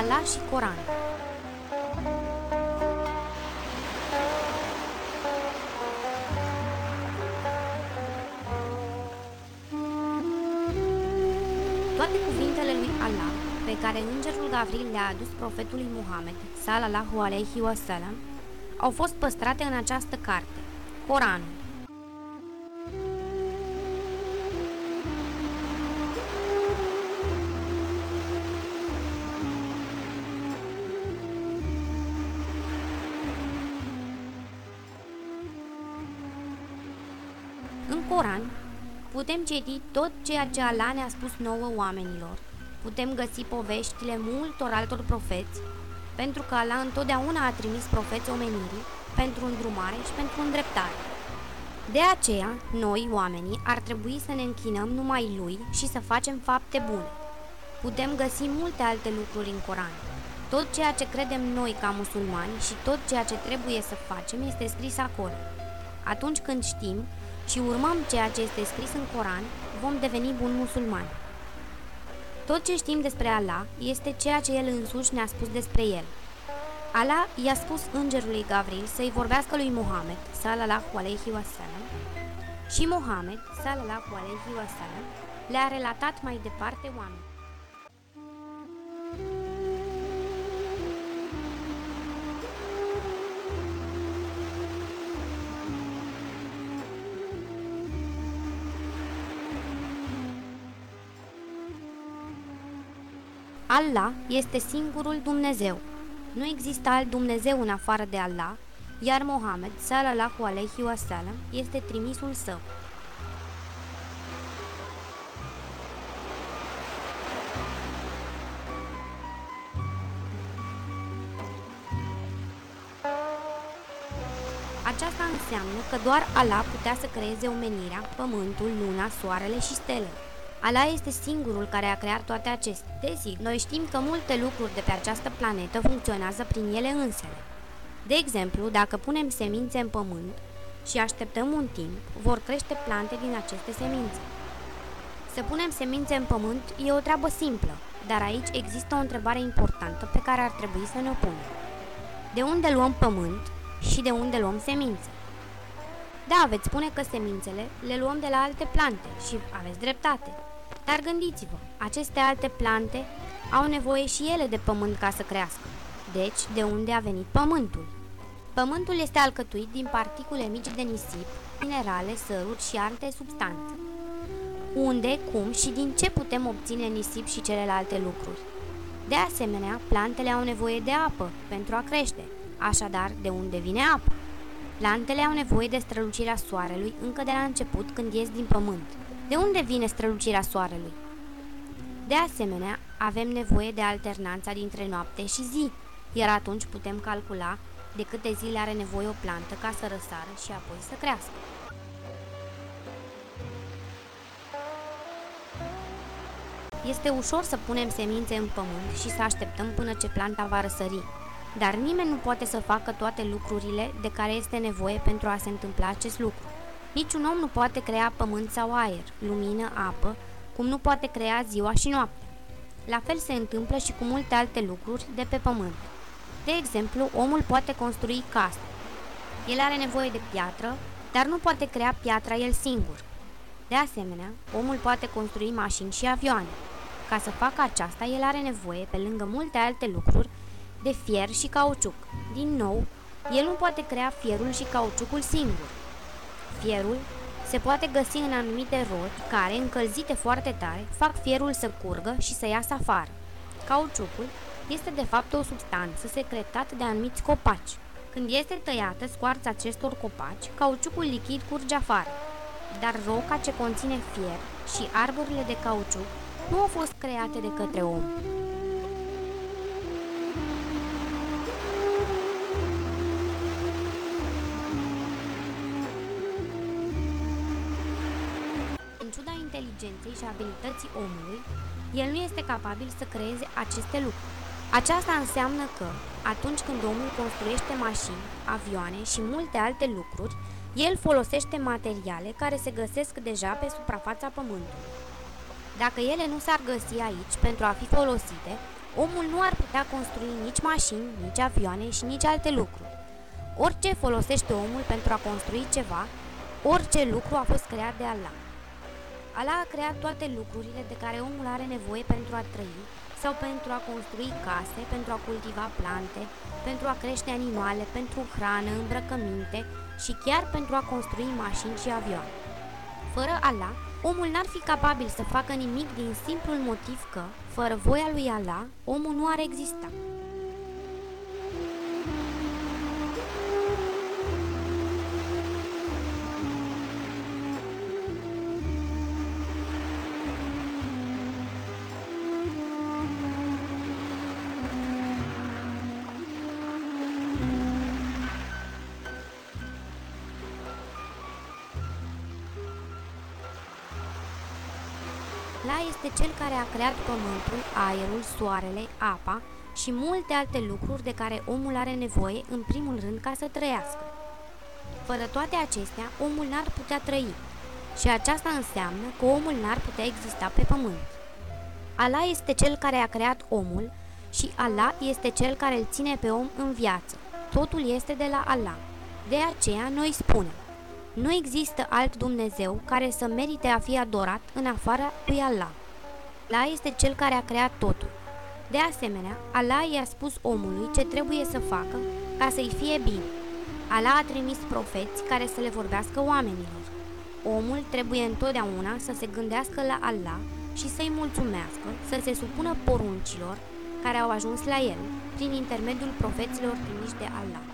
Allah și Coran. Toate cuvintele lui Allah, pe care îngerul Gavril le-a adus profetului Muhammad, sallallahu alaihi wasallam, au fost păstrate în această carte, Coranul. Coran putem citi tot ceea ce Allah ne-a spus nouă oamenilor. Putem găsi poveștile multor altor profeți, pentru că Allah întotdeauna a trimis profeți omenirii pentru îndrumare și pentru îndreptare. De aceea, noi, oamenii, ar trebui să ne închinăm numai Lui și să facem fapte bune. Putem găsi multe alte lucruri în Coran. Tot ceea ce credem noi ca musulmani și tot ceea ce trebuie să facem este scris acolo. Atunci când știm și urmăm ceea ce este scris în Coran, vom deveni buni musulmani. Tot ce știm despre Allah este ceea ce El însuși ne-a spus despre El. Allah i-a spus îngerului Gavril să-i vorbească lui Muhammad, sallallahu alaihi wasallam, și Muhammad, sallallahu alaihi wasallam, le-a relatat mai departe oameni. Allah este singurul Dumnezeu. Nu există alt Dumnezeu în afară de Allah, iar Mohammed, sallallahu alaihi wasallam, este trimisul său. Aceasta înseamnă că doar Allah putea să creeze omenirea, pământul, luna, soarele și stelele. Allah este singurul care a creat toate acestea. Desigur, noi știm că multe lucruri de pe această planetă funcționează prin ele însele. De exemplu, dacă punem semințe în pământ și așteptăm un timp, vor crește plante din aceste semințe. Să punem semințe în pământ e o treabă simplă, dar aici există o întrebare importantă pe care ar trebui să ne o punem. De unde luăm pământ și de unde luăm semințe? Da, veți spune că semințele le luăm de la alte plante și aveți dreptate. Dar gândiți-vă, aceste alte plante au nevoie și ele de pământ ca să crească. Deci, de unde a venit pământul? Pământul este alcătuit din particule mici de nisip, minerale, săruri și alte substanțe. Unde, cum și din ce putem obține nisip și celelalte lucruri? De asemenea, plantele au nevoie de apă pentru a crește, așadar de unde vine apa? Plantele au nevoie de strălucirea soarelui încă de la început când ies din pământ. De unde vine strălucirea soarelui? De asemenea, avem nevoie de alternanța dintre noapte și zi, iar atunci putem calcula de câte zile are nevoie o plantă ca să răsară și apoi să crească. Este ușor să punem semințe în pământ și să așteptăm până ce planta va răsări, dar nimeni nu poate să facă toate lucrurile de care este nevoie pentru a se întâmpla acest lucru. Niciun om nu poate crea pământ sau aer, lumină, apă, cum nu poate crea ziua și noaptea. La fel se întâmplă și cu multe alte lucruri de pe pământ. De exemplu, omul poate construi case. El are nevoie de piatră, dar nu poate crea piatra el singur. De asemenea, omul poate construi mașini și avioane. Ca să facă aceasta, el are nevoie, pe lângă multe alte lucruri, de fier și cauciuc. Din nou, el nu poate crea fierul și cauciucul singur. Fierul se poate găsi în anumite roți care, încălzite foarte tare, fac fierul să curgă și să iasă afară. Cauciucul este de fapt o substanță secretată de anumiți copaci. Când este tăiată scoarța acestor copaci, cauciucul lichid curge afară. Dar roca ce conține fier și arborile de cauciuc nu au fost create de către om. Inteligenței și abilității omului, el nu este capabil să creeze aceste lucruri. Aceasta înseamnă că, atunci când omul construiește mașini, avioane și multe alte lucruri, el folosește materiale care se găsesc deja pe suprafața pământului. Dacă ele nu s-ar găsi aici pentru a fi folosite, Omul nu ar putea construi nici mașini, nici avioane și nici alte lucruri. Orice folosește omul pentru a construi ceva, orice lucru a fost creat de Allah. Allah a creat toate lucrurile de care omul are nevoie pentru a trăi sau pentru a construi case, pentru a cultiva plante, pentru a crește animale, pentru hrană, îmbrăcăminte și chiar pentru a construi mașini și avioane. Fără Allah, omul n-ar fi capabil să facă nimic din simplul motiv că, fără voia lui Allah, omul nu ar exista. Este cel care a creat pământul, aerul, soarele, apa și multe alte lucruri de care omul are nevoie în primul rând ca să trăiască. Fără toate acestea, omul n-ar putea trăi și aceasta înseamnă că omul n-ar putea exista pe pământ. Allah este cel care a creat omul și Allah este cel care îl ține pe om în viață. Totul este de la Allah. De aceea noi spunem, nu există alt Dumnezeu care să merite a fi adorat în afara lui Allah. Allah este cel care a creat totul. De asemenea, Allah i-a spus omului ce trebuie să facă ca să-i fie bine. Allah a trimis profeți care să le vorbească oamenilor. Omul trebuie întotdeauna să se gândească la Allah și să-i mulțumească, să se supună poruncilor care au ajuns la el prin intermediul profeților trimiși de Allah.